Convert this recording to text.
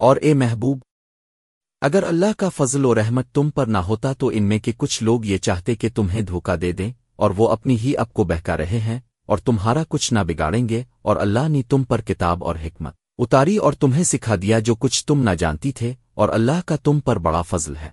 اور اے محبوب، اگر اللہ کا فضل و رحمت تم پر نہ ہوتا تو ان میں کے کچھ لوگ یہ چاہتے کہ تمہیں دھوکہ دے دیں، اور وہ اپنی ہی اب کو بہکا رہے ہیں، اور تمہارا کچھ نہ بگاڑیں گے، اور اللہ نے تم پر کتاب اور حکمت اتاری اور تمہیں سکھا دیا جو کچھ تم نہ جانتی تھے، اور اللہ کا تم پر بڑا فضل ہے۔